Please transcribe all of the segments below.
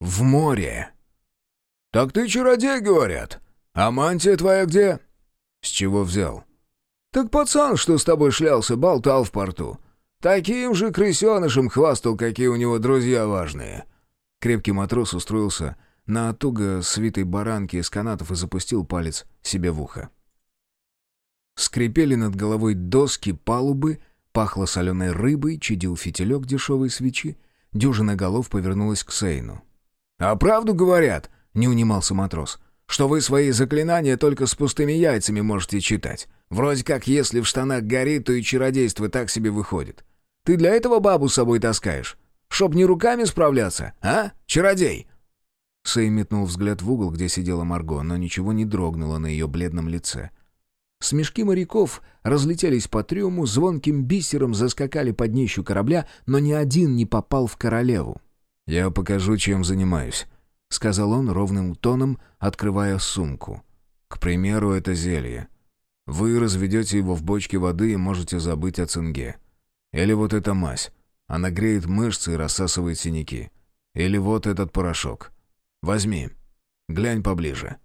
в море. «Так ты чародей, говорят. А мантия твоя где?» «С чего взял?» «Так пацан, что с тобой шлялся, болтал в порту. Таким же крысенышем хвастал, какие у него друзья важные». Крепкий матрос устроился на туго свитой баранке из канатов и запустил палец себе в ухо. Скрипели над головой доски палубы, пахло соленой рыбой, чадил фитилек дешевой свечи. Дюжина голов повернулась к Сейну. «А правду говорят?» — не унимался матрос. «Что вы свои заклинания только с пустыми яйцами можете читать. Вроде как, если в штанах горит, то и чародейство так себе выходит. Ты для этого бабу с собой таскаешь? Чтоб не руками справляться, а, чародей?» Сэй метнул взгляд в угол, где сидела Марго, но ничего не дрогнуло на ее бледном лице. Смешки моряков разлетелись по трюму, звонким бисером заскакали под днищу корабля, но ни один не попал в королеву. «Я покажу, чем занимаюсь», — сказал он ровным тоном, открывая сумку. «К примеру, это зелье. Вы разведете его в бочке воды и можете забыть о цинге. Или вот эта мазь. Она греет мышцы и рассасывает синяки. Или вот этот порошок. Возьми. Глянь поближе».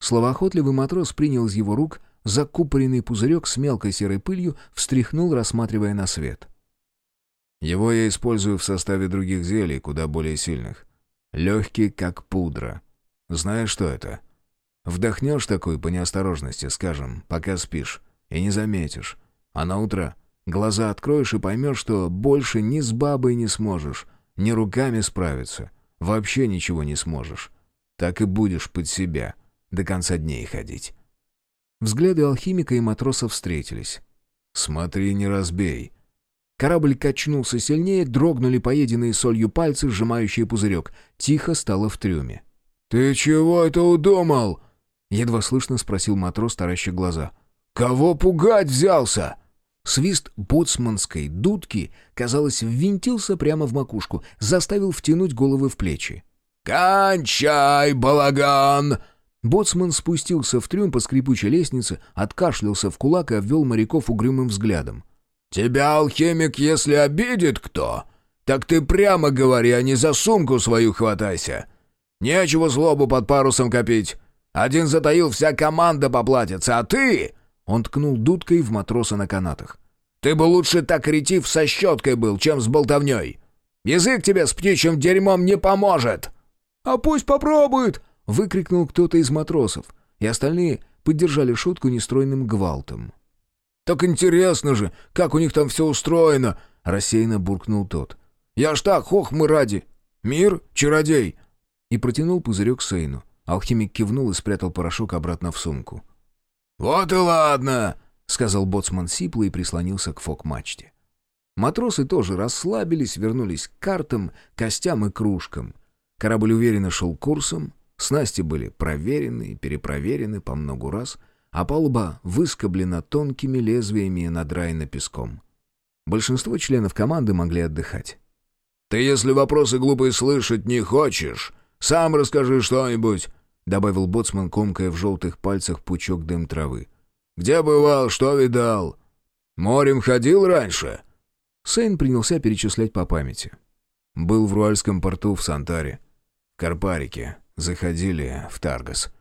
Словоохотливый матрос принял из его рук закупоренный пузырек с мелкой серой пылью, встряхнул, рассматривая на свет. Его я использую в составе других зелий, куда более сильных. Легкий, как пудра. Знаешь, что это? Вдохнешь такой по неосторожности, скажем, пока спишь, и не заметишь. А на утро глаза откроешь и поймешь, что больше ни с бабой не сможешь, ни руками справиться, вообще ничего не сможешь. Так и будешь под себя до конца дней ходить. Взгляды алхимика и матроса встретились. «Смотри, не разбей». Корабль качнулся сильнее, дрогнули поеденные солью пальцы, сжимающие пузырек. Тихо стало в трюме. «Ты чего это удумал?» Едва слышно спросил матрос, тараща глаза. «Кого пугать взялся?» Свист боцманской дудки, казалось, ввинтился прямо в макушку, заставил втянуть головы в плечи. «Кончай, балаган!» Боцман спустился в трюм по скрипучей лестнице, откашлялся в кулак и обвел моряков угрюмым взглядом. «Тебя, алхимик, если обидит кто, так ты прямо говори, а не за сумку свою хватайся. Нечего злобу под парусом копить. Один затаил, вся команда поплатится, а ты...» Он ткнул дудкой в матроса на канатах. «Ты бы лучше так ретив со щеткой был, чем с болтовней. Язык тебе с птичьим дерьмом не поможет!» «А пусть попробует!» выкрикнул кто-то из матросов, и остальные поддержали шутку нестройным гвалтом. «Так интересно же, как у них там все устроено!» — рассеянно буркнул тот. «Я ж так, хох мы ради! Мир, чародей!» И протянул пузырек Сейну. Алхимик кивнул и спрятал порошок обратно в сумку. «Вот и ладно!» — сказал боцман сипло и прислонился к фок-мачте. Матросы тоже расслабились, вернулись к картам, костям и кружкам. Корабль уверенно шел курсом, Снасти были проверены и перепроверены по многу раз, а палуба выскоблена тонкими лезвиями и надраена песком. Большинство членов команды могли отдыхать. «Ты, если вопросы глупые слышать не хочешь, сам расскажи что-нибудь», — добавил боцман, комкая в желтых пальцах пучок дым травы. «Где бывал, что видал? Морем ходил раньше?» Сейн принялся перечислять по памяти. Был в Руальском порту в Сантаре, в Карпарике, заходили в Таргас.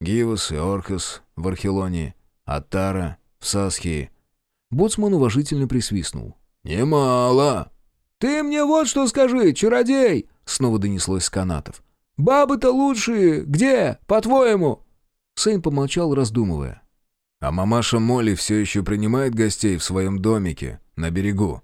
Гивас и Оркас в Архелонии, Аттара в Сасхии. Боцман уважительно присвистнул. «Немало!» «Ты мне вот что скажи, чародей!» Снова донеслось с канатов. «Бабы-то лучшие! Где, по-твоему?» Сэйн помолчал, раздумывая. «А мамаша Молли все еще принимает гостей в своем домике на берегу?»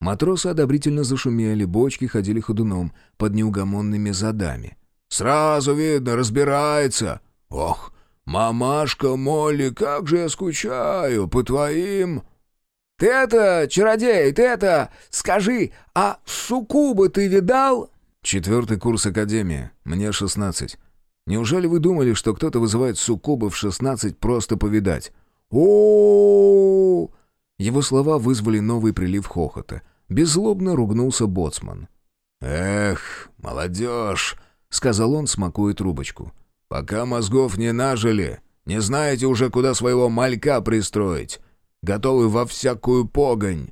Матросы одобрительно зашумели, бочки ходили ходуном под неугомонными задами. Сразу видно, разбирается. Ох, мамашка Молли, как же я скучаю по твоим...» «Ты это, чародей, ты это, скажи, а суккуба ты видал?» «Четвертый курс Академии, мне шестнадцать. Неужели вы думали, что кто-то вызывает суккуба в шестнадцать просто повидать?» о Его слова вызвали новый прилив хохота. Беззлобно ругнулся боцман. «Эх, молодежь!» — сказал он, смакуя трубочку. «Пока мозгов не нажили, не знаете уже, куда своего малька пристроить. Готовы во всякую погонь.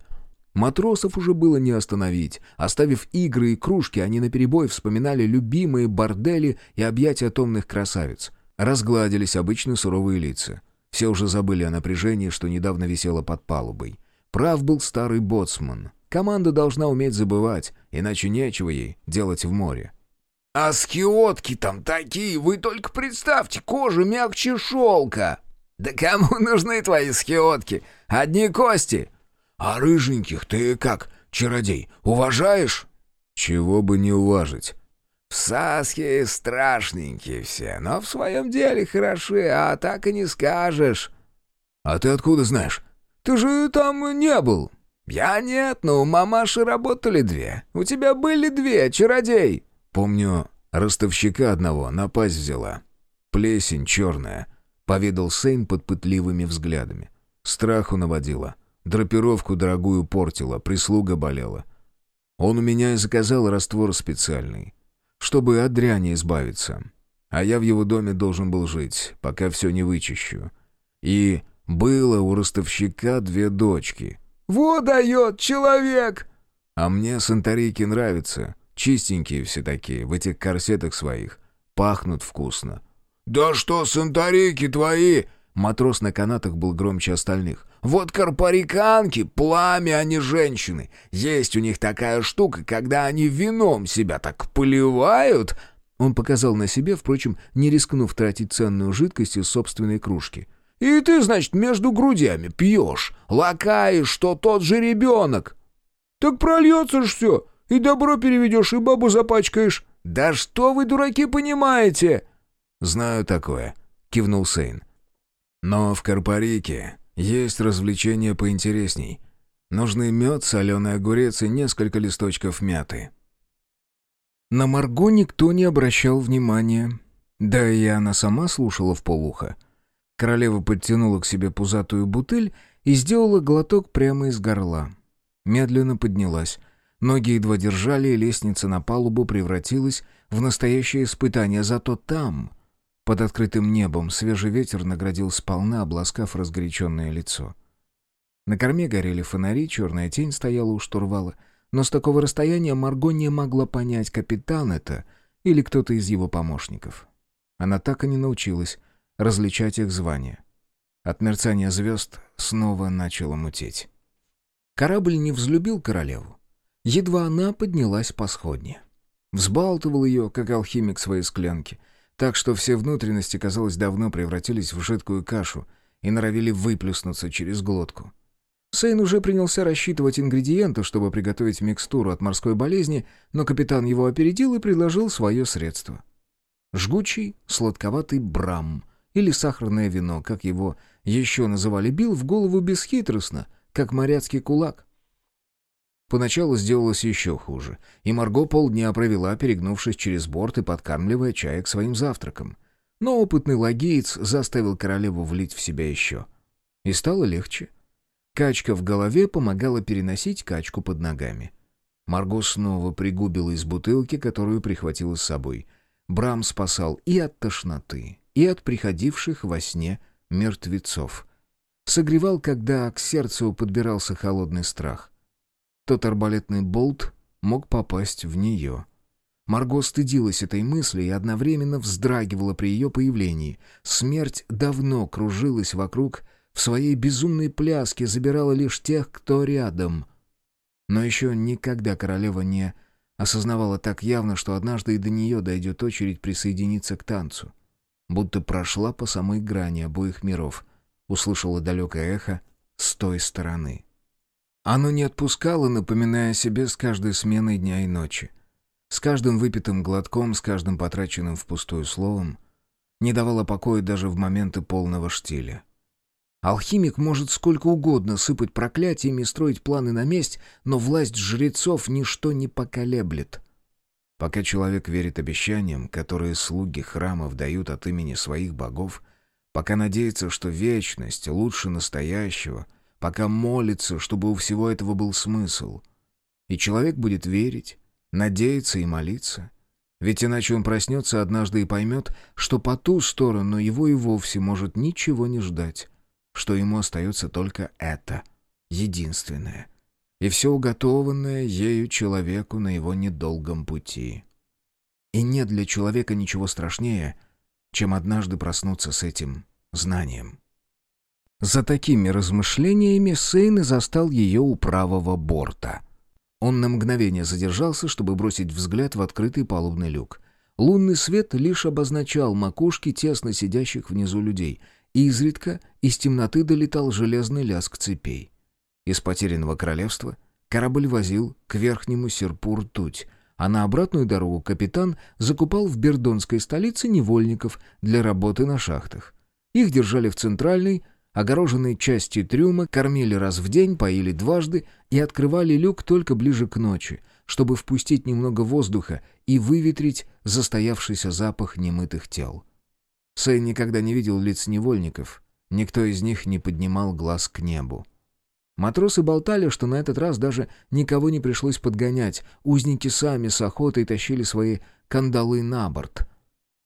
Матросов уже было не остановить. Оставив игры и кружки, они наперебой вспоминали любимые бордели и объятия томных красавиц. Разгладились обычно суровые лица. Все уже забыли о напряжении, что недавно висело под палубой. Прав был старый боцман. Команда должна уметь забывать, иначе нечего ей делать в море. «А скиотки там такие, вы только представьте, кожа мягче шелка!» «Да кому нужны твои скиотки? Одни кости!» «А рыженьких ты как, чародей, уважаешь?» «Чего бы не уважить». «В Саске страшненькие все, но в своем деле хороши, а так и не скажешь». «А ты откуда знаешь? Ты же там не был». «Я нет, но у мамаши работали две. У тебя были две, чародей». «Помню, ростовщика одного напасть взяла. Плесень черная», — поведал Сейн под пытливыми взглядами. Страху наводила. Драпировку дорогую портила, прислуга болела. Он у меня и заказал раствор специальный, чтобы от дряни избавиться. А я в его доме должен был жить, пока все не вычищу. И было у ростовщика две дочки. «Вот дает человек!» А мне санторийки нравятся. Чистенькие все такие, в этих корсетах своих. Пахнут вкусно. «Да что санторийки твои!» Матрос на канатах был громче остальных. «Вот карпариканки, пламя, а не женщины. Есть у них такая штука, когда они вином себя так поливают...» Он показал на себе, впрочем, не рискнув тратить ценную жидкость из собственной кружки. «И ты, значит, между грудями пьешь, лакаешь, что тот же ребенок!» «Так прольется ж все, и добро переведешь, и бабу запачкаешь!» «Да что вы, дураки, понимаете?» «Знаю такое», — кивнул Сейн. Но в Карпарике есть развлечения поинтересней. Нужны мед, соленый огурец и несколько листочков мяты. На Марго никто не обращал внимания. Да и она сама слушала в полухо. Королева подтянула к себе пузатую бутыль и сделала глоток прямо из горла. Медленно поднялась. Ноги едва держали, и лестница на палубу превратилась в настоящее испытание. Зато там, под открытым небом свежий ветер наградил сполна, обласкав разгоряченное лицо. На корме горели фонари, черная тень стояла у штурвала, но с такого расстояния Марго не могла понять, капитан это или кто-то из его помощников. Она так и не научилась различать их звания. От мерцания звезд снова начало мутеть. Корабль не взлюбил королеву. Едва она поднялась по сходне. Взбалтывал ее, как алхимик своей склянки — так что все внутренности, казалось, давно превратились в жидкую кашу и норовили выплюснуться через глотку. Сейн уже принялся рассчитывать ингредиенты, чтобы приготовить микстуру от морской болезни, но капитан его опередил и предложил свое средство. Жгучий, сладковатый брам, или сахарное вино, как его еще называли, бил в голову бесхитростно, как моряцкий кулак. Поначалу сделалось еще хуже, и Марго полдня провела, перегнувшись через борт и подкармливая чаек своим завтраком. Но опытный лагеец заставил королеву влить в себя еще. И стало легче. Качка в голове помогала переносить качку под ногами. Марго снова пригубила из бутылки, которую прихватила с собой. Брам спасал и от тошноты, и от приходивших во сне мертвецов. Согревал, когда к сердцу подбирался холодный страх — тот арбалетный болт мог попасть в нее. Марго стыдилась этой мысли и одновременно вздрагивала при ее появлении. Смерть давно кружилась вокруг, в своей безумной пляске забирала лишь тех, кто рядом. Но еще никогда королева не осознавала так явно, что однажды и до нее дойдет очередь присоединиться к танцу. Будто прошла по самой грани обоих миров, услышала далекое эхо с той стороны. Оно не отпускало, напоминая о себе с каждой сменой дня и ночи. С каждым выпитым глотком, с каждым потраченным впустую словом. Не давало покоя даже в моменты полного штиля. Алхимик может сколько угодно сыпать проклятиями и строить планы на месть, но власть жрецов ничто не поколеблет. Пока человек верит обещаниям, которые слуги храмов дают от имени своих богов, пока надеется, что вечность лучше настоящего — пока молится, чтобы у всего этого был смысл. И человек будет верить, надеяться и молиться. Ведь иначе он проснется однажды и поймет, что по ту сторону его и вовсе может ничего не ждать, что ему остается только это, единственное. и все уготованное ею человеку на его недолгом пути. И нет для человека ничего страшнее, чем однажды проснуться с этим знанием. За такими размышлениями Сейн и застал ее у правого борта. Он на мгновение задержался, чтобы бросить взгляд в открытый палубный люк. Лунный свет лишь обозначал макушки тесно сидящих внизу людей, и изредка из темноты долетал железный лязг цепей. Из потерянного королевства корабль возил к верхнему серпу ртуть, а на обратную дорогу капитан закупал в бердонской столице невольников для работы на шахтах. Их держали в центральной, огороженной части трюма, кормили раз в день, поили дважды и открывали люк только ближе к ночи, чтобы впустить немного воздуха и выветрить застоявшийся запах немытых тел. Сэй никогда не видел лиц невольников, никто из них не поднимал глаз к небу. Матросы болтали, что на этот раз даже никого не пришлось подгонять. Узники сами с охотой тащили свои кандалы на борт.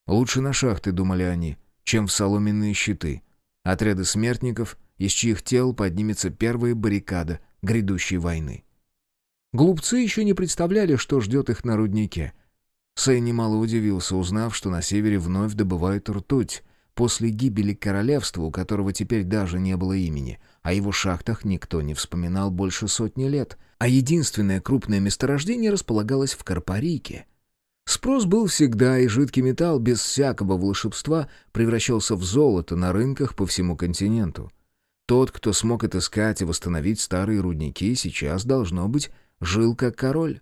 Лучше на шахты, думали они, чем в соломенные щиты. Отряды смертников, из чьих тел поднимется первая баррикада грядущей войны. Глупцы еще не представляли, что ждет их на руднике. Сэй немало удивился, узнав, что на севере вновь добывают ртуть, после гибели королевства, у которого теперь даже не было имени — о его шахтах никто не вспоминал больше сотни лет, а единственное крупное месторождение располагалось в Карпарике. Спрос был всегда, и жидкий металл без всякого волшебства превращался в золото на рынках по всему континенту. Тот, кто смог отыскать и восстановить старые рудники, сейчас, должно быть, жил как король.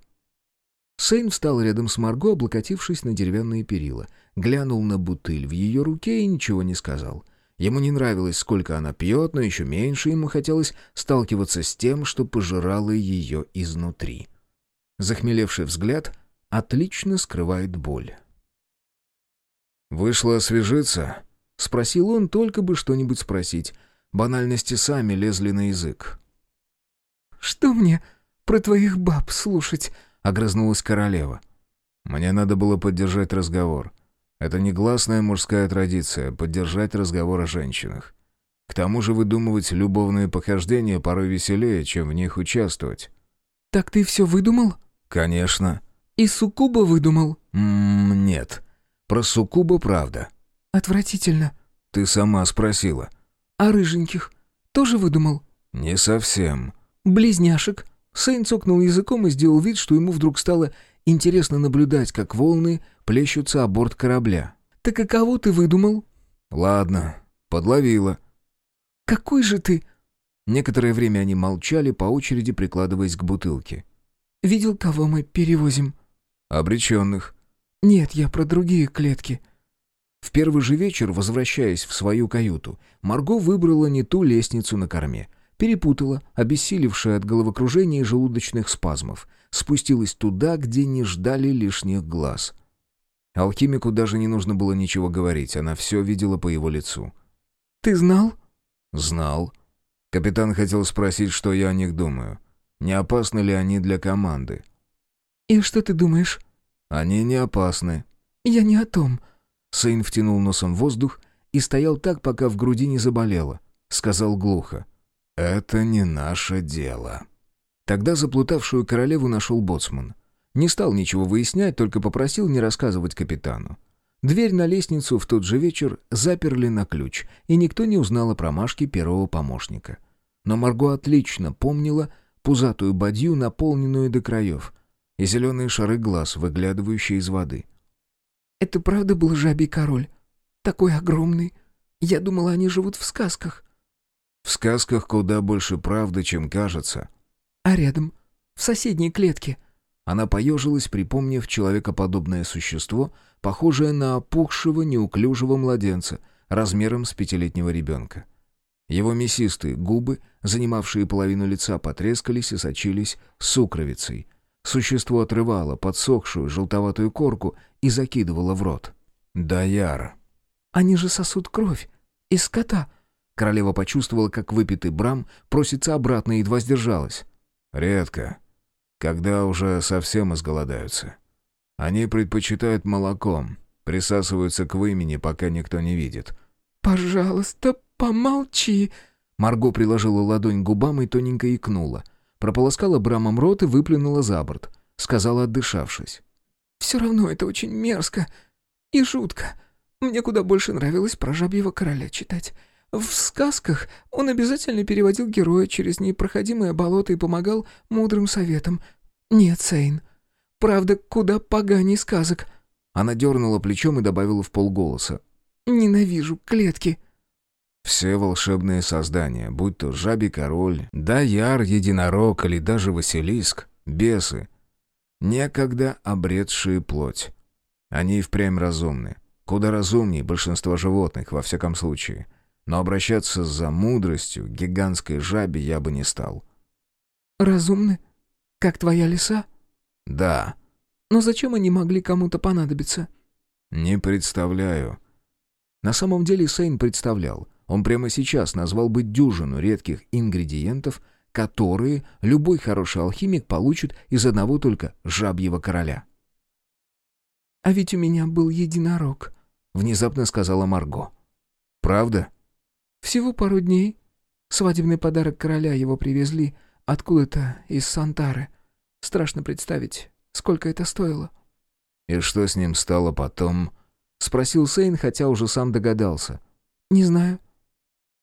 Сейн встал рядом с Марго, облокотившись на деревянные перила, глянул на бутыль в ее руке и ничего не сказал. Ему не нравилось, сколько она пьет, но еще меньше ему хотелось сталкиваться с тем, что пожирало ее изнутри. Захмелевший взгляд отлично скрывает боль. «Вышло освежиться?» — спросил он, только бы что-нибудь спросить. Банальности сами лезли на язык. «Что мне про твоих баб слушать?» — огрызнулась королева. «Мне надо было поддержать разговор. Это негласная мужская традиция — поддержать разговор о женщинах. К тому же выдумывать любовные похождения порой веселее, чем в них участвовать. «Так ты все выдумал?» «Конечно». «И Сукуба выдумал?» «Ммм, нет. Про Сукуба правда». «Отвратительно». «Ты сама спросила». «А рыженьких? Тоже выдумал?» «Не совсем». «Близняшек?» Сейн цокнул языком и сделал вид, что ему вдруг стало интересно наблюдать, как волны плещутся о борт корабля. «Так и кого ты выдумал?» «Ладно, подловила». «Какой же ты...» Некоторое время они молчали, по очереди прикладываясь к бутылке. «Видел, кого мы перевозим?» «Обреченных». «Нет, я про другие клетки». В первый же вечер, возвращаясь в свою каюту, Марго выбрала не ту лестницу на корме. Перепутала, обессилевшая от головокружения и желудочных спазмов. Спустилась туда, где не ждали лишних глаз. Алхимику даже не нужно было ничего говорить, она все видела по его лицу. «Ты знал?» «Знал. Капитан хотел спросить, что я о них думаю. Не опасны ли они для команды?» «И что ты думаешь?» «Они не опасны». «Я не о том». Сын втянул носом воздух и стоял так, пока в груди не заболело. Сказал глухо. «Это не наше дело». Тогда заплутавшую королеву нашел боцман. Не стал ничего выяснять, только попросил не рассказывать капитану. Дверь на лестницу в тот же вечер заперли на ключ, и никто не узнал о промашке первого помощника. Но Марго отлично помнила пузатую бадью, наполненную до краев, и зеленые шары глаз, выглядывающие из воды. «Это правда был жабий король? Такой огромный. Я думала, они живут в сказках». «В сказках куда больше правды, чем кажется». «А рядом? В соседней клетке?» Она поежилась, припомнив человекоподобное существо, похожее на опухшего неуклюжего младенца, размером с пятилетнего ребенка. Его мясистые губы, занимавшие половину лица, потрескались и сочились сукровицей. Существо отрывало подсохшую желтоватую корку и закидывало в рот. «Даяр». «Они же сосут кровь. Из скота». Королева почувствовала, как выпитый брам просится обратно и едва сдержалась. «Редко когда уже совсем изголодаются. Они предпочитают молоком, присасываются к вымени, пока никто не видит. «Пожалуйста, помолчи!» Марго приложила ладонь к губам и тоненько икнула. Прополоскала брамом рот и выплюнула за борт. Сказала, отдышавшись. «Все равно это очень мерзко и жутко. Мне куда больше нравилось про жабьего короля читать. В сказках он обязательно переводил героя через непроходимое болото и помогал мудрым советам. Нет, Сейн, правда, куда поганей сказок». Она дернула плечом и добавила в полголоса. «Ненавижу клетки». Все волшебные создания, будь то жабий король, даяр, единорог или даже василиск, бесы, некогда обретшие плоть. Они и впрямь разумны. Куда разумнее большинства животных, во всяком случае. Но обращаться за мудростью к гигантской жабе я бы не стал. «Разумны? Как твоя лиса?» «Да». «Но зачем они могли кому-то понадобиться?» «Не представляю». На самом деле Сейн представлял. Он прямо сейчас назвал бы дюжину редких ингредиентов, которые любой хороший алхимик получит из одного только жабьего короля. «А ведь у меня был единорог», — внезапно сказала Марго. «Правда?» «Всего пару дней. Свадебный подарок короля его привезли откуда-то из Сантары. Страшно представить, сколько это стоило». «И что с ним стало потом?» — спросил Сейн, хотя уже сам догадался. «Не знаю.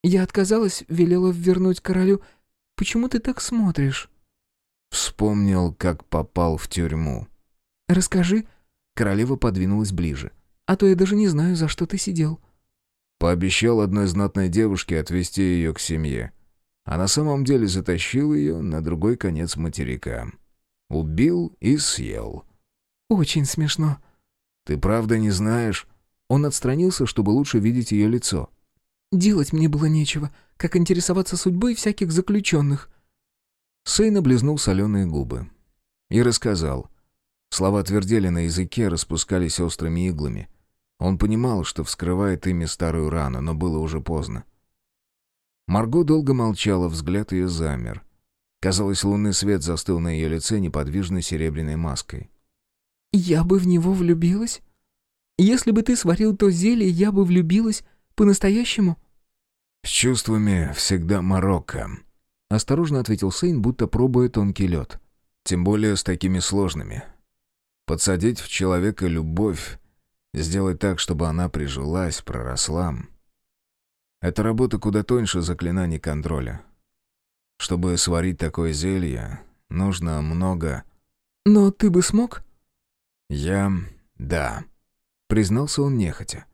Я отказалась, велела вернуть королю. Почему ты так смотришь?» Вспомнил, как попал в тюрьму. «Расскажи». Королева подвинулась ближе. «А то я даже не знаю, за что ты сидел». Пообещал одной знатной девушке отвезти ее к семье. А на самом деле затащил ее на другой конец материка. Убил и съел. «Очень смешно». «Ты правда не знаешь?» Он отстранился, чтобы лучше видеть ее лицо. «Делать мне было нечего, как интересоваться судьбой всяких заключенных». Сейн облизнул соленые губы. И рассказал. Слова твердели на языке, распускались острыми иглами. Он понимал, что вскрывает ими старую рану, но было уже поздно. Марго долго молчала, взгляд ее замер. Казалось, лунный свет застыл на ее лице неподвижной серебряной маской. «Я бы в него влюбилась? Если бы ты сварил то зелье, я бы влюбилась по-настоящему?» «С чувствами всегда Марокко», — осторожно ответил Сейн, будто пробуя тонкий лед. «Тем более с такими сложными. Подсадить в человека любовь, сделать так, чтобы она прижилась, проросла. Это работа куда тоньше заклинаний контроля. Чтобы сварить такое зелье, нужно много... «Но ты бы смог?» «Я... да», — признался он нехотя.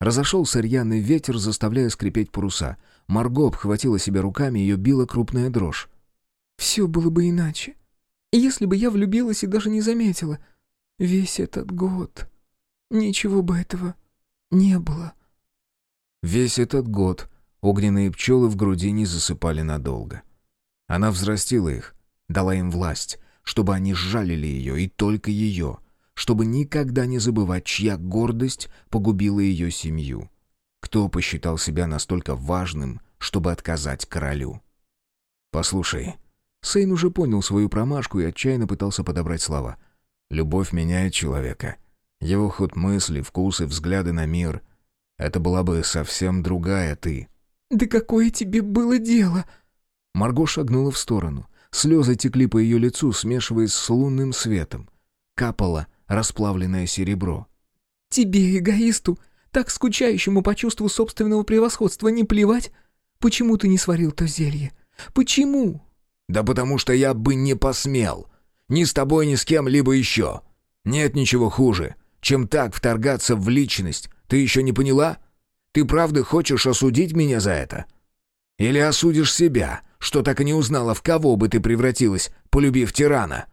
Разошелся рьяный ветер, заставляя скрипеть паруса. Марго обхватила себя руками, ее била крупная дрожь. «Все было бы иначе. Если бы я влюбилась и даже не заметила. Весь этот год. Ничего бы этого не было». Весь этот год огненные пчелы в груди не засыпали надолго. Она взрастила их, дала им власть, чтобы они сжалили ее, и только ее, чтобы никогда не забывать, чья гордость погубила ее семью. Кто посчитал себя настолько важным, чтобы отказать королю? «Послушай». Сейн уже понял свою промашку и отчаянно пытался подобрать слова. «Любовь меняет человека. Его ход мысли, вкусы, взгляды на мир. Это была бы совсем другая ты». «Да какое тебе было дело?» Марго шагнула в сторону. Слезы текли по ее лицу, смешиваясь с лунным светом. Капало расплавленное серебро. «Тебе, эгоисту, так скучающему по чувству собственного превосходства, не плевать? Почему ты не сварил то зелье? Почему?» «Да потому что я бы не посмел. Ни с тобой, ни с кем-либо еще. Нет ничего хуже, чем так вторгаться в личность. Ты еще не поняла? Ты правда хочешь осудить меня за это? Или осудишь себя, что так и не узнала, в кого бы ты превратилась, полюбив тирана?»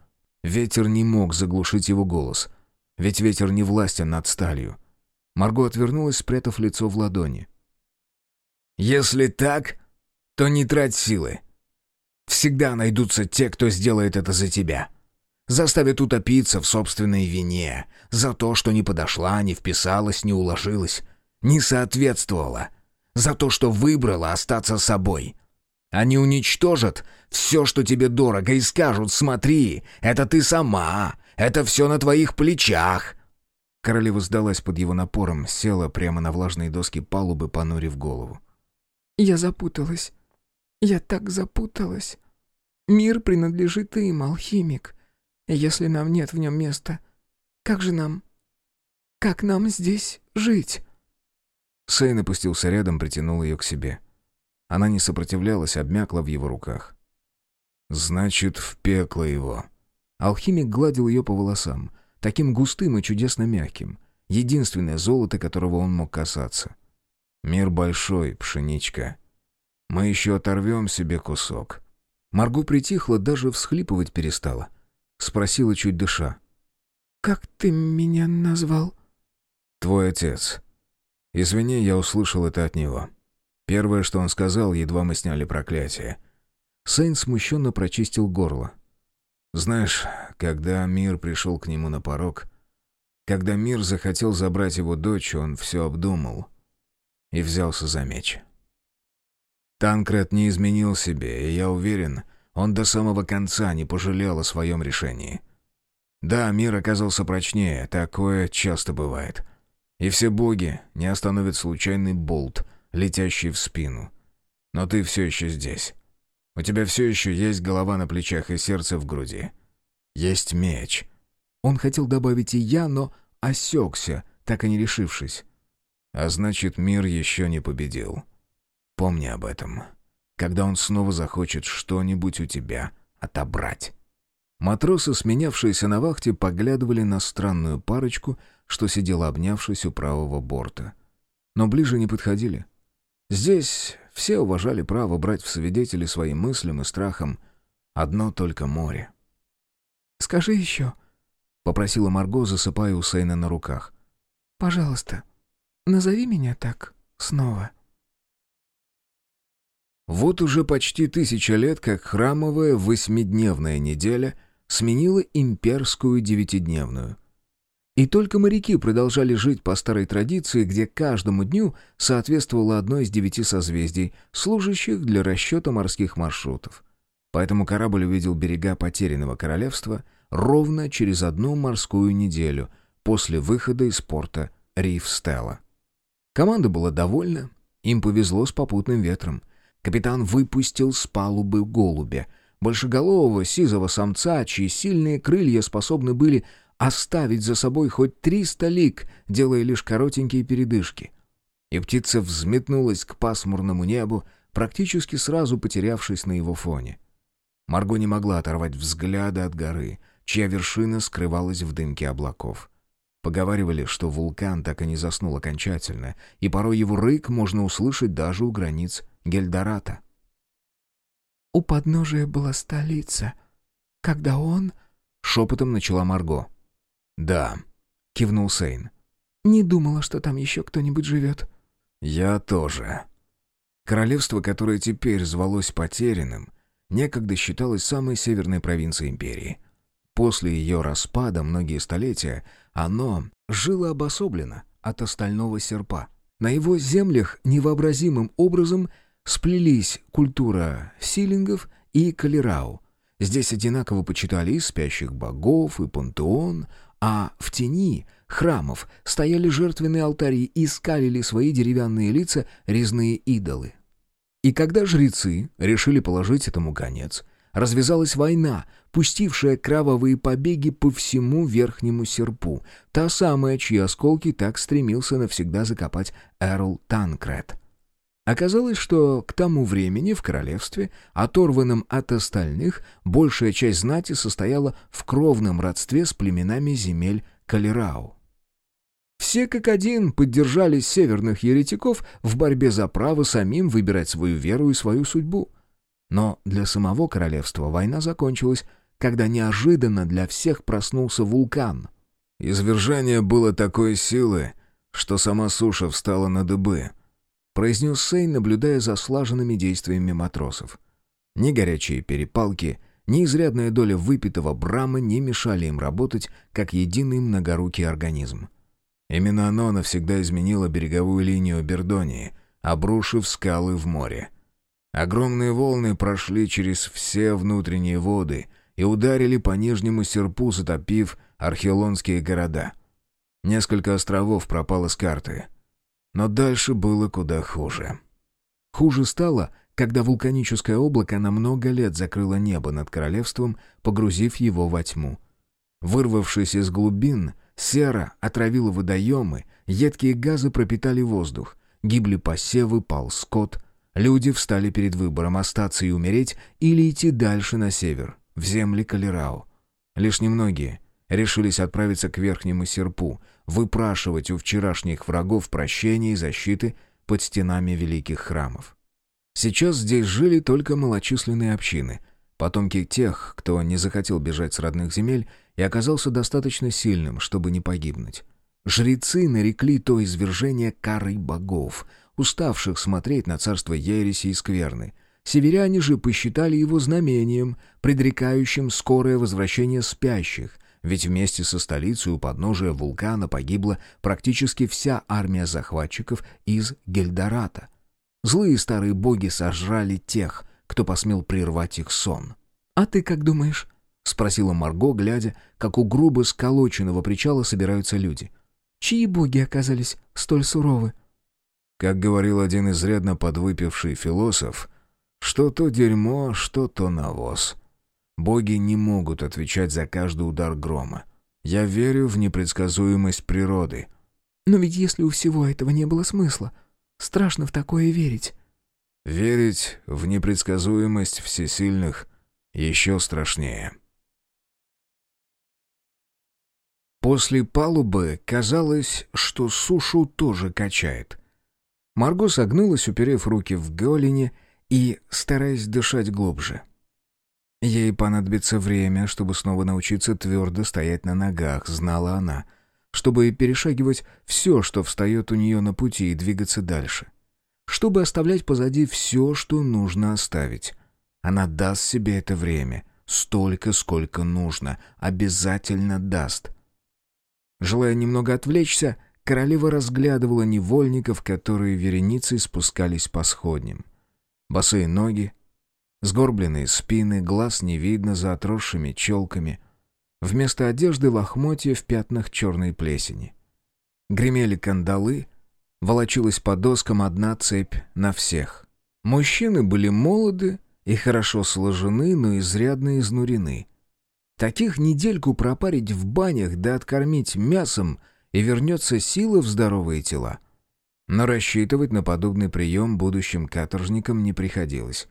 Ветер не мог заглушить его голос. Ведь ветер не властен над сталью. Марго отвернулась, спрятав лицо в ладони. «Если так, то не трать силы. Всегда найдутся те, кто сделает это за тебя. Заставят утопиться в собственной вине, за то, что не подошла, не вписалась, не уложилась, не соответствовала, за то, что выбрала остаться собой. Они уничтожат все, что тебе дорого, и скажут «Смотри, это ты сама, это все на твоих плечах». Королева сдалась под его напором, села прямо на влажные доски палубы, понурив голову. «Я запуталась. Я так запуталась. Мир принадлежит им, алхимик. Если нам нет в нем места, как же нам... Как нам здесь жить?» Сейн опустился рядом, притянул ее к себе. Она не сопротивлялась, обмякла в его руках. «Значит, в пекло его». Алхимик гладил ее по волосам, таким густым и чудесно мягким. Единственное золото, которого он мог касаться. «Мир большой, пшеничка. Мы еще оторвем себе кусок». Марго притихла, даже всхлипывать перестала. Спросила, чуть дыша. «Как ты меня назвал?» «Твой отец. Извини, я услышал это от него. Первое, что он сказал, едва мы сняли проклятие. Сейн смущенно прочистил горло. Знаешь, когда мир пришел к нему на порог, когда мир захотел забрать его дочь, он все обдумал и взялся за меч. Танкред не изменил себе, и я уверен, он до самого конца не пожалел о своем решении. Да, мир оказался прочнее, такое часто бывает. И все боги не остановят случайный болт, летящий в спину. Но ты все еще здесь. У тебя все еще есть голова на плечах и сердце в груди. Есть меч. Он хотел добавить и я, но осекся, так и не решившись. А значит, мир еще не победил. Помни об этом. Когда он снова захочет что-нибудь у тебя отобрать. Матросы, сменявшиеся на вахте, поглядывали на странную парочку, что сидела обнявшись у правого борта. Но ближе не подходили. Здесь все уважали право брать в свидетели своим мыслям и страхам одно только море. «Скажи еще», — попросила Марго, засыпая у Сейна на руках. «Пожалуйста, назови меня так снова». Вот уже почти тысяча лет, как храмовая восьмидневная неделя сменила имперскую девятидневную. И только моряки продолжали жить по старой традиции, где каждому дню соответствовало одно из девяти созвездий, служащих для расчета морских маршрутов. Поэтому корабль увидел берега потерянного королевства ровно через одну морскую неделю после выхода из порта Рифстелла. Команда была довольна, им повезло с попутным ветром. Капитан выпустил с палубы голубя, большеголового сизого самца, чьи сильные крылья способны были оставить за собой хоть триста лик, делая лишь коротенькие передышки. И птица взметнулась к пасмурному небу, практически сразу потерявшись на его фоне. Марго не могла оторвать взгляда от горы, чья вершина скрывалась в дымке облаков. Поговаривали, что вулкан так и не заснул окончательно, и порой его рык можно услышать даже у границ Гельдората. «У подножия была столица. Когда он...» — шепотом начала Марго. «Да», — кивнул Сейн. «Не думала, что там еще кто-нибудь живет». «Я тоже». Королевство, которое теперь звалось Потерянным, некогда считалось самой северной провинцией империи. После ее распада многие столетия оно жило обособленно от остального серпа. На его землях невообразимым образом сплелись культура силингов и калерау. Здесь одинаково почитали и спящих богов, и пантеон, а в тени храмов стояли жертвенные алтари и скалили свои деревянные лица резные идолы. И когда жрецы решили положить этому конец, развязалась война, пустившая кровавые побеги по всему верхнему серпу, та самая, чьи осколки так стремился навсегда закопать Эрл Танкред. Оказалось, что к тому времени в королевстве, оторванном от остальных, большая часть знати состояла в кровном родстве с племенами земель Калерау. Все как один поддержали северных еретиков в борьбе за право самим выбирать свою веру и свою судьбу. Но для самого королевства война закончилась, когда неожиданно для всех проснулся вулкан. Извержение было такой силы, что сама суша встала на дыбы —— произнес Сейн, наблюдая за слаженными действиями матросов. Ни горячие перепалки, ни изрядная доля выпитого брама не мешали им работать, как единый многорукий организм. Именно оно навсегда изменило береговую линию Бердонии, обрушив скалы в море. Огромные волны прошли через все внутренние воды и ударили по нижнему серпу, затопив археолонские города. Несколько островов пропало с карты — но дальше было куда хуже. Хуже стало, когда вулканическое облако на много лет закрыло небо над королевством, погрузив его во тьму. Вырвавшись из глубин, сера отравила водоемы, едкие газы пропитали воздух, гибли посевы, пал скот. Люди встали перед выбором остаться и умереть или идти дальше на север, в земли Калерау. Лишь немногие решились отправиться к Верхнему Серпу, выпрашивать у вчерашних врагов прощения и защиты под стенами великих храмов. Сейчас здесь жили только малочисленные общины, потомки тех, кто не захотел бежать с родных земель и оказался достаточно сильным, чтобы не погибнуть. Жрецы нарекли то извержение карой богов, уставших смотреть на царство ереси и скверны. Северяне же посчитали его знамением, предрекающим скорое возвращение спящих, ведь вместе со столицей у подножия вулкана погибла практически вся армия захватчиков из Гельдората. Злые старые боги сожрали тех, кто посмел прервать их сон. «А ты как думаешь?» — спросила Марго, глядя, как у грубо сколоченного причала собираются люди. «Чьи боги оказались столь суровы?» Как говорил один изрядно подвыпивший философ, что то дерьмо, что то навоз. Боги не могут отвечать за каждый удар грома. Я верю в непредсказуемость природы. Но ведь если у всего этого не было смысла, страшно в такое верить. Верить в непредсказуемость всесильных еще страшнее. После палубы казалось, что сушу тоже качает. Марго согнулась, уперев руки в голени и стараясь дышать глубже. Ей понадобится время, чтобы снова научиться твердо стоять на ногах, знала она, чтобы перешагивать все, что встает у нее на пути, и двигаться дальше. Чтобы оставлять позади все, что нужно оставить. Она даст себе это время, столько, сколько нужно, обязательно даст. Желая немного отвлечься, королева разглядывала невольников, которые вереницей спускались по сходням. Босые ноги, Сгорбленные спины, глаз не видно за отросшими челками. Вместо одежды лохмотья в пятнах черной плесени. Гремели кандалы, волочилась по доскам одна цепь на всех. Мужчины были молоды и хорошо сложены, но изрядно изнурены. Таких недельку пропарить в банях да откормить мясом, и вернется сила в здоровые тела. Но рассчитывать на подобный прием будущим каторжникам не приходилось.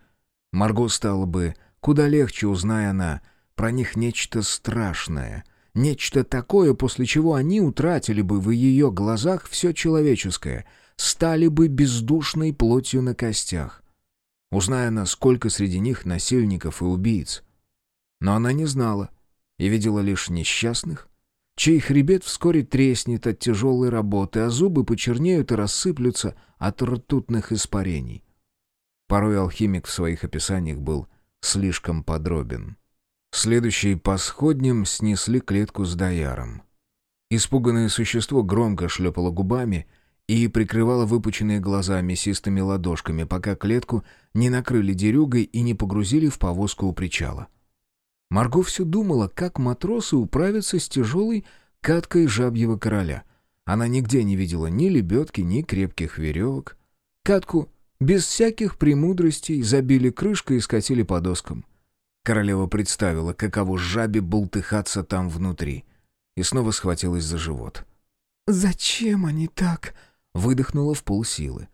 Марго стало бы куда легче, узная она про них нечто страшное, нечто такое, после чего они утратили бы в ее глазах все человеческое, стали бы бездушной плотью на костях. Узная она, сколько среди них насильников и убийц. Но она не знала и видела лишь несчастных, чей хребет вскоре треснет от тяжелой работы, а зубы почернеют и рассыплются от ртутных испарений. Порой алхимик в своих описаниях был слишком подробен. Следующие по сходням снесли клетку с дояром. Испуганное существо громко шлепало губами и прикрывало выпученные глаза мясистыми ладошками, пока клетку не накрыли дерюгой и не погрузили в повозку у причала. Марго все думала, как матросы управятся с тяжелой каткой жабьего короля. Она нигде не видела ни лебедки, ни крепких веревок. Катку без всяких премудростей забили крышкой и скатили по доскам. Королева представила, каково жабе бултыхаться там внутри, и снова схватилась за живот. «Зачем они так?» — выдохнула в полсилы.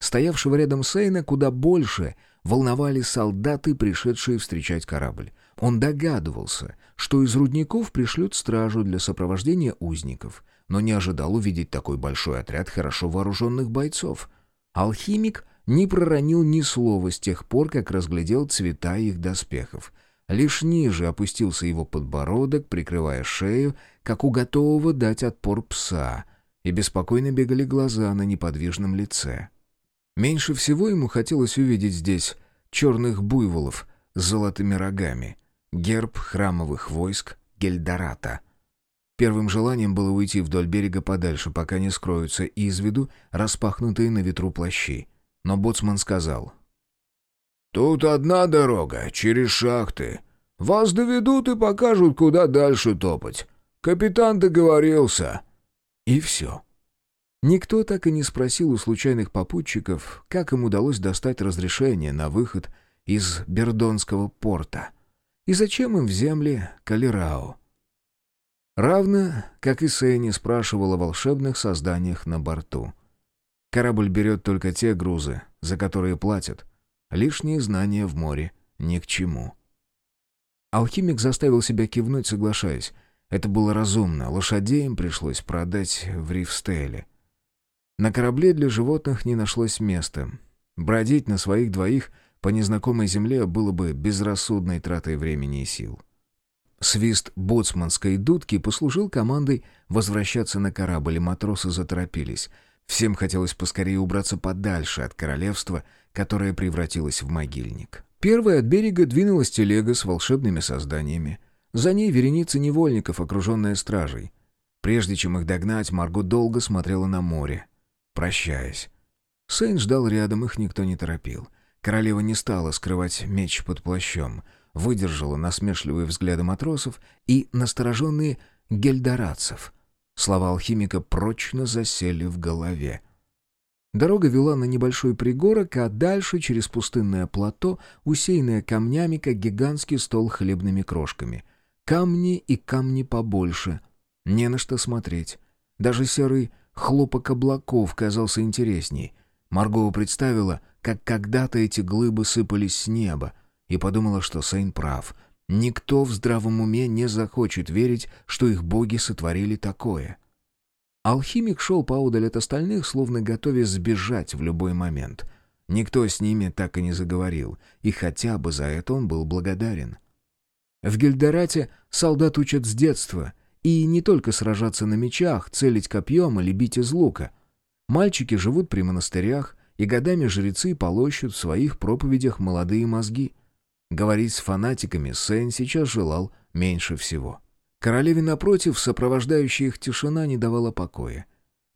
Стоявшего рядом Сейна куда больше волновали солдаты, пришедшие встречать корабль. Он догадывался, что из рудников пришлют стражу для сопровождения узников, но не ожидал увидеть такой большой отряд хорошо вооруженных бойцов. Алхимик не проронил ни слова с тех пор, как разглядел цвета их доспехов. Лишь ниже опустился его подбородок, прикрывая шею, как у готового дать отпор пса, и беспокойно бегали глаза на неподвижном лице. Меньше всего ему хотелось увидеть здесь черных буйволов с золотыми рогами, герб храмовых войск Гельдората. Первым желанием было уйти вдоль берега подальше, пока не скроются из виду распахнутые на ветру плащи но боцман сказал. «Тут одна дорога, через шахты. Вас доведут и покажут, куда дальше топать. Капитан договорился». И все. Никто так и не спросил у случайных попутчиков, как им удалось достать разрешение на выход из Бердонского порта и зачем им в земли Калерао. Равно, как и Сэнни спрашивал о волшебных созданиях на борту. Корабль берет только те грузы, за которые платят. Лишние знания в море ни к чему. Алхимик заставил себя кивнуть, соглашаясь. Это было разумно, лошадей им пришлось продать в Рифстейле. На корабле для животных не нашлось места. Бродить на своих двоих по незнакомой земле было бы безрассудной тратой времени и сил. Свист боцманской дудки послужил командой возвращаться на корабль, и матросы заторопились. Всем хотелось поскорее убраться подальше от королевства, которое превратилось в могильник. Первой от берега двинулась телега с волшебными созданиями. За ней вереница невольников, окруженная стражей. Прежде чем их догнать, Марго долго смотрела на море, прощаясь. Сейн ждал рядом, их никто не торопил. Королева не стала скрывать меч под плащом, выдержала насмешливые взгляды матросов и настороженные гельдорадцев. Слова алхимика прочно засели в голове. Дорога вела на небольшой пригорок, а дальше через пустынное плато, усеянное камнями, как гигантский стол хлебными крошками. Камни и камни побольше. Не на что смотреть. Даже серый хлопок облаков казался интересней. Марго представила, как когда-то эти глыбы сыпались с неба, и подумала, что Сейн прав. Никто в здравом уме не захочет верить, что их боги сотворили такое. — Алхимик шел поодаль от остальных, словно готовясь сбежать в любой момент. Никто с ними так и не заговорил, и хотя бы за это он был благодарен. В Гильдерате солдат учат с детства, и не только сражаться на мечах, целить копьем или бить из лука. Мальчики живут при монастырях, и годами жрецы полощут в своих проповедях молодые мозги. Говорить с фанатиками Сэн сейчас желал меньше всего. Королеве, напротив, сопровождающая их тишина не давала покоя.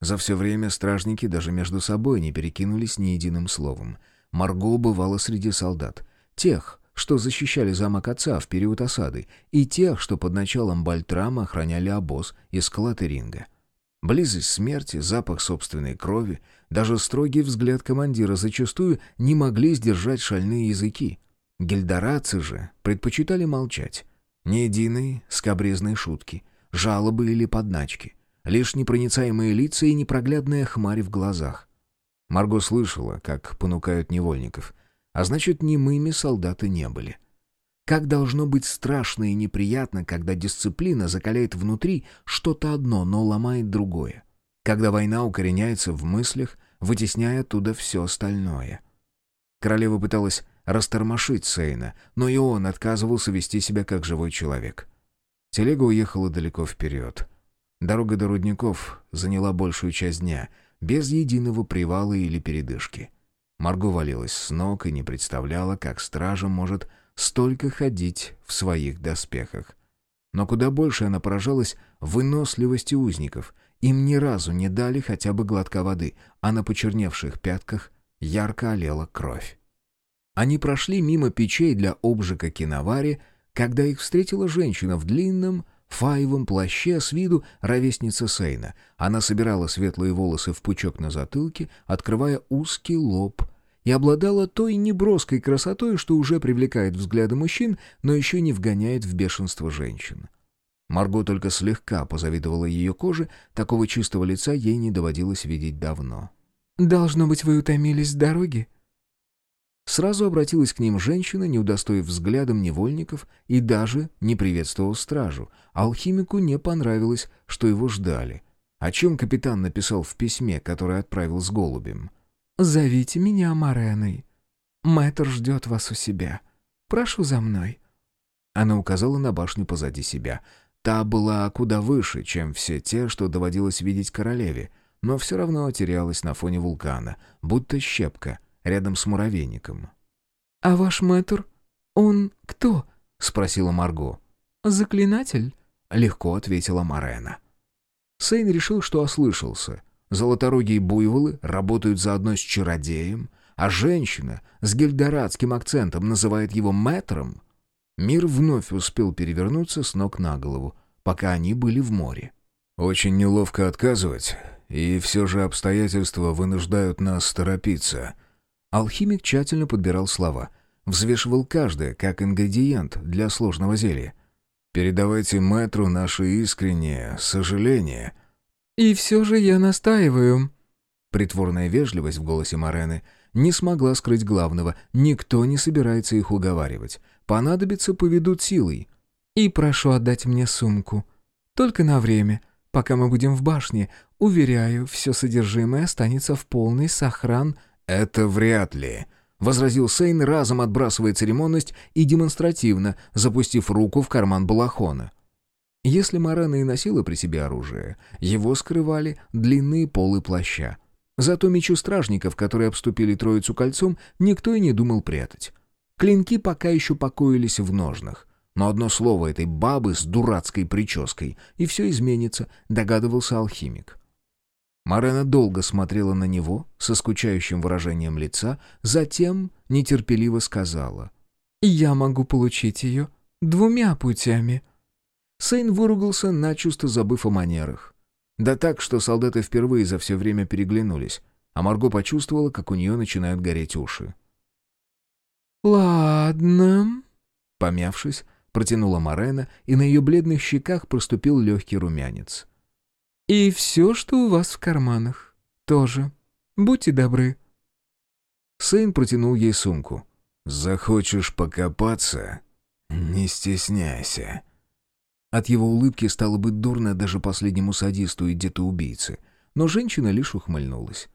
За все время стражники даже между собой не перекинулись ни единым словом. Марго бывала среди солдат. Тех, что защищали замок отца в период осады, и тех, что под началом Бальтрама охраняли обоз из Клатеринга. Близость смерти, запах собственной крови, даже строгий взгляд командира зачастую не могли сдержать шальные языки. Гильдорадцы же предпочитали молчать. Ни единой скобрезной шутки, жалобы или подначки. Лишь непроницаемые лица и непроглядная хмарь в глазах. Марго слышала, как понукают невольников. А значит, немыми солдаты не были. Как должно быть страшно и неприятно, когда дисциплина закаляет внутри что-то одно, но ломает другое. Когда война укореняется в мыслях, вытесняя оттуда все остальное. Королева пыталась растормошить Сейна, но и он отказывался вести себя как живой человек. Телега уехала далеко вперед. Дорога до рудников заняла большую часть дня, без единого привала или передышки. Марго валилась с ног и не представляла, как стража может столько ходить в своих доспехах. Но куда больше она поражалась выносливости узников. Им ни разу не дали хотя бы глотка воды, а на почерневших пятках ярко олела кровь. Они прошли мимо печей для обжига киновари, когда их встретила женщина в длинном фаевом плаще с виду ровесница Сейна. Она собирала светлые волосы в пучок на затылке, открывая узкий лоб, и обладала той неброской красотой, что уже привлекает взгляды мужчин, но еще не вгоняет в бешенство женщин. Марго только слегка позавидовала ее коже, такого чистого лица ей не доводилось видеть давно. «Должно быть, вы утомились с дороги?» Сразу обратилась к ним женщина, не удостоив взглядом невольников и даже не приветствовал стражу. Алхимику не понравилось, что его ждали. О чем капитан написал в письме, которое отправил с голубем. «Зовите меня Мореной. Мэтр ждет вас у себя. Прошу за мной». Она указала на башню позади себя. Та была куда выше, чем все те, что доводилось видеть королеве, но все равно терялась на фоне вулкана, будто щепка — рядом с муравейником. «А ваш мэтр? Он кто?» — спросила Марго. «Заклинатель?» — легко ответила Марена. Сейн решил, что ослышался. Золоторогие буйволы работают заодно с чародеем, а женщина с гильдорадским акцентом называет его мэтром. Мир вновь успел перевернуться с ног на голову, пока они были в море. «Очень неловко отказывать, и все же обстоятельства вынуждают нас торопиться». Алхимик тщательно подбирал слова, взвешивал каждое, как ингредиент для сложного зелья. «Передавайте мэтру наше искреннее сожаление». «И все же я настаиваю». Притворная вежливость в голосе Морены не смогла скрыть главного. Никто не собирается их уговаривать. Понадобится, поведут силой. «И прошу отдать мне сумку. Только на время, пока мы будем в башне. Уверяю, все содержимое останется в полный сохран...» «Это вряд ли», — возразил Сейн, разом отбрасывая церемонность и демонстративно, запустив руку в карман балахона. Если Морена и носила при себе оружие, его скрывали длинные полы плаща. Зато мечу стражников, которые обступили троицу кольцом, никто и не думал прятать. Клинки пока еще покоились в ножнах. Но одно слово этой бабы с дурацкой прической, и все изменится, догадывался алхимик. Марена долго смотрела на него со скучающим выражением лица, затем нетерпеливо сказала. «Я могу получить ее двумя путями». Сейн выругался, начисто забыв о манерах. Да так, что солдаты впервые за все время переглянулись, а Марго почувствовала, как у нее начинают гореть уши. «Ладно», — помявшись, протянула Марена, и на ее бледных щеках проступил легкий румянец. И все, что у вас в карманах, тоже. Будьте добры». Сын протянул ей сумку. «Захочешь покопаться? Не стесняйся». От его улыбки стало быть дурно даже последнему садисту и где-то-убийце, но женщина лишь ухмыльнулась.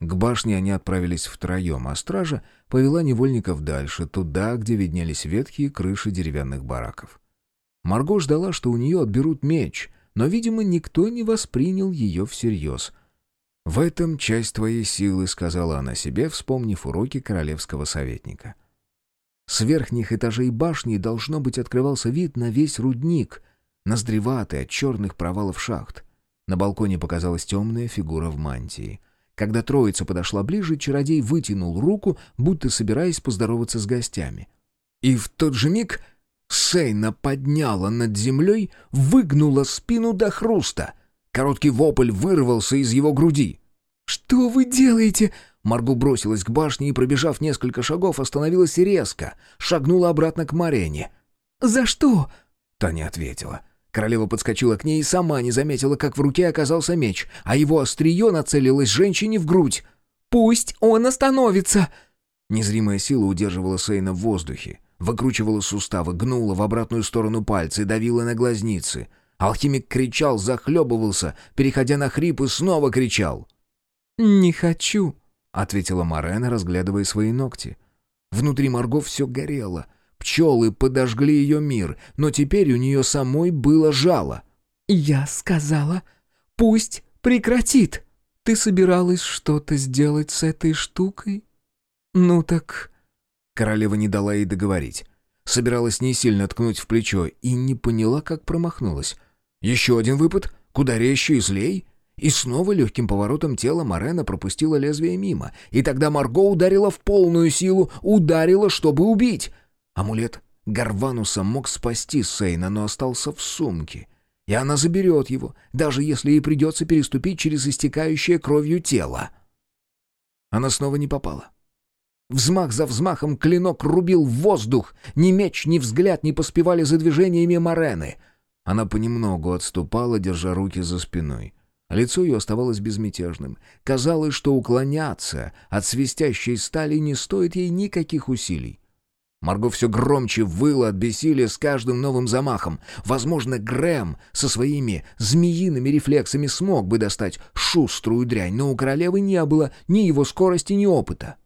К башне они отправились втроем, а стража повела невольников дальше, туда, где виднелись ветхие крыши деревянных бараков. Марго ждала, что у нее отберут меч — но, видимо, никто не воспринял ее всерьез. «В этом часть твоей силы», — сказала она себе, вспомнив уроки королевского советника. С верхних этажей башни, должно быть, открывался вид на весь рудник, ноздреватый от черных провалов шахт. На балконе показалась темная фигура в мантии. Когда троица подошла ближе, чародей вытянул руку, будто собираясь поздороваться с гостями. И в тот же миг Сейна подняла над землей, выгнула спину до хруста. Короткий вопль вырвался из его груди. «Что вы делаете?» Маргу бросилась к башне и, пробежав несколько шагов, остановилась резко, шагнула обратно к Марене. «За что?» Та не ответила. Королева подскочила к ней и сама не заметила, как в руке оказался меч, а его острие нацелилось женщине в грудь. «Пусть он остановится!» Незримая сила удерживала Сейна в воздухе выкручивала суставы, гнула в обратную сторону пальцы, давила на глазницы. Алхимик кричал, захлебывался, переходя на хрип и снова кричал. «Не хочу», — ответила Морена, разглядывая свои ногти. Внутри Марго все горело. Пчелы подожгли ее мир, но теперь у нее самой было жало. «Я сказала, пусть прекратит. Ты собиралась что-то сделать с этой штукой? Ну так Королева не дала ей договорить. Собиралась не сильно ткнуть в плечо и не поняла, как промахнулась. Еще один выпад, куда резче и злей. И снова легким поворотом тела Морена пропустила лезвие мимо. И тогда Марго ударила в полную силу, ударила, чтобы убить. Амулет Гарвануса мог спасти Сейна, но остался в сумке. И она заберет его, даже если ей придется переступить через истекающее кровью тело. Она снова не попала. Взмах за взмахом клинок рубил в воздух. Ни меч, ни взгляд не поспевали за движениями Морены. Она понемногу отступала, держа руки за спиной. Лицо ее оставалось безмятежным. Казалось, что уклоняться от свистящей стали не стоит ей никаких усилий. Марго все громче выла от бессилия с каждым новым замахом. Возможно, Грэм со своими змеиными рефлексами смог бы достать шуструю дрянь, но у королевы не было ни его скорости, ни опыта.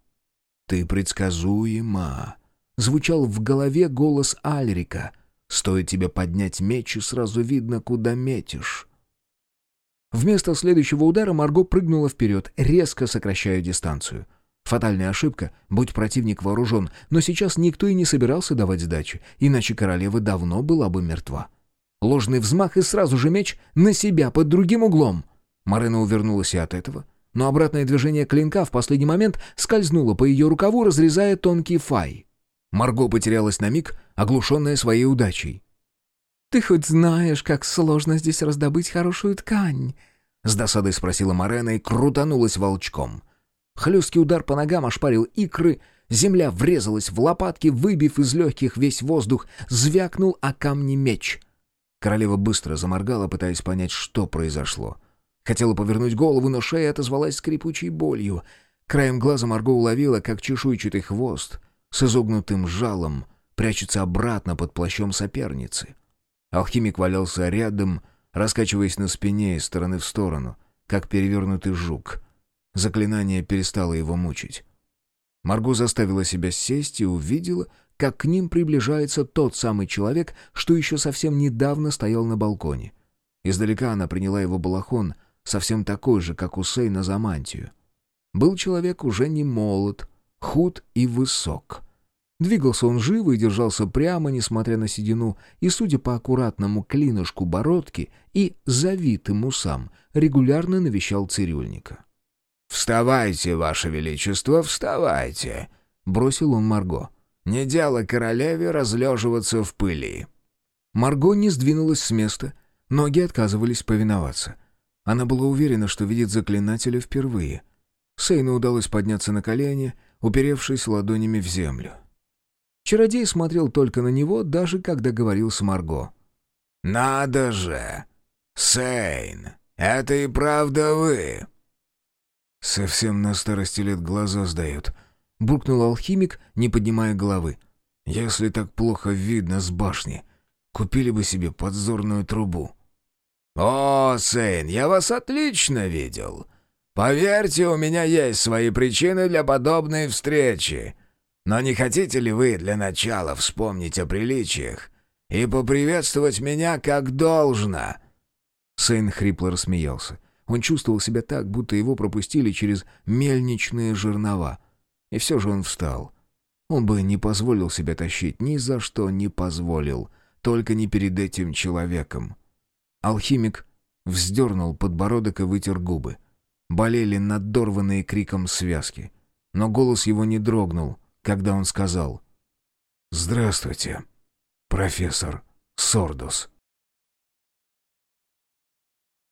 «Ты предсказуема», — звучал в голове голос Альрика. «Стоит тебе поднять меч, и сразу видно, куда метишь». Вместо следующего удара Марго прыгнула вперед, резко сокращая дистанцию. Фатальная ошибка, будь противник вооружен, но сейчас никто и не собирался давать сдачи, иначе королева давно была бы мертва. Ложный взмах и сразу же меч на себя под другим углом. Марина увернулась и от этого — но обратное движение клинка в последний момент скользнуло по ее рукаву, разрезая тонкий фай. Марго потерялась на миг, оглушенная своей удачей. «Ты хоть знаешь, как сложно здесь раздобыть хорошую ткань?» С досадой спросила Марена и крутанулась волчком. Хлесткий удар по ногам ошпарил икры, земля врезалась в лопатки, выбив из легких весь воздух, звякнул о камни меч. Королева быстро заморгала, пытаясь понять, что произошло. Хотела повернуть голову, но шея отозвалась скрипучей болью. Краем глаза Марго уловила, как чешуйчатый хвост с изогнутым жалом прячется обратно под плащом соперницы. Алхимик валялся рядом, раскачиваясь на спине из стороны в сторону, как перевернутый жук. Заклинание перестало его мучить. Марго заставила себя сесть и увидела, как к ним приближается тот самый человек, что еще совсем недавно стоял на балконе. Издалека она приняла его балахон, совсем такой же, как у Сейна за мантию. Был человек уже не молод, худ и высок. Двигался он живо и держался прямо, несмотря на седину, и, судя по аккуратному клинышку бородки и завитым усам, регулярно навещал цирюльника. «Вставайте, ваше величество, вставайте!» — бросил он Марго. «Не дело королеве разлеживаться в пыли». Марго не сдвинулась с места, ноги отказывались повиноваться. Она была уверена, что видит заклинателя впервые. Сейну удалось подняться на колени, уперевшись ладонями в землю. Чародей смотрел только на него, даже когда говорил с Марго. «Надо же! Сейн, это и правда вы!» «Совсем на старости лет глаза сдают», — буркнул алхимик, не поднимая головы. «Если так плохо видно с башни, купили бы себе подзорную трубу». «О, Сейн, я вас отлично видел. Поверьте, у меня есть свои причины для подобной встречи. Но не хотите ли вы для начала вспомнить о приличиях и поприветствовать меня как должно?» Сейн хрипло рассмеялся. Он чувствовал себя так, будто его пропустили через мельничные жернова. И все же он встал. Он бы не позволил себя тащить, ни за что не позволил, только не перед этим человеком. Алхимик вздернул подбородок и вытер губы. Болели надорванные криком связки. Но голос его не дрогнул, когда он сказал «Здравствуйте, профессор Сордус».